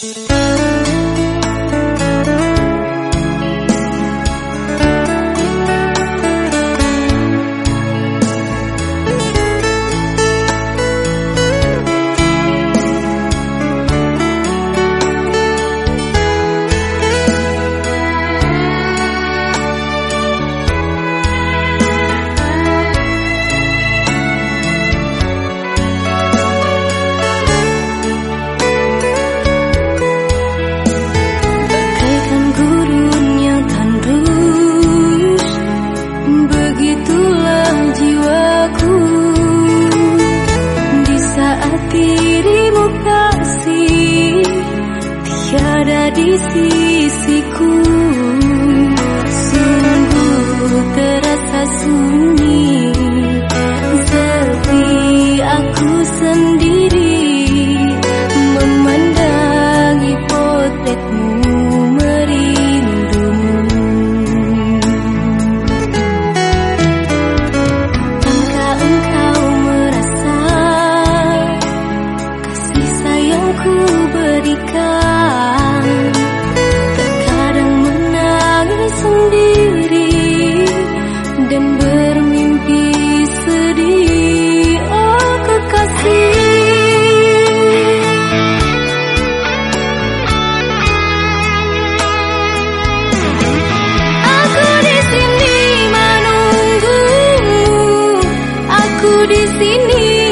Música kasihmu kasih tiada di sisiku. Sungguh terasa sunyi. aku di sini.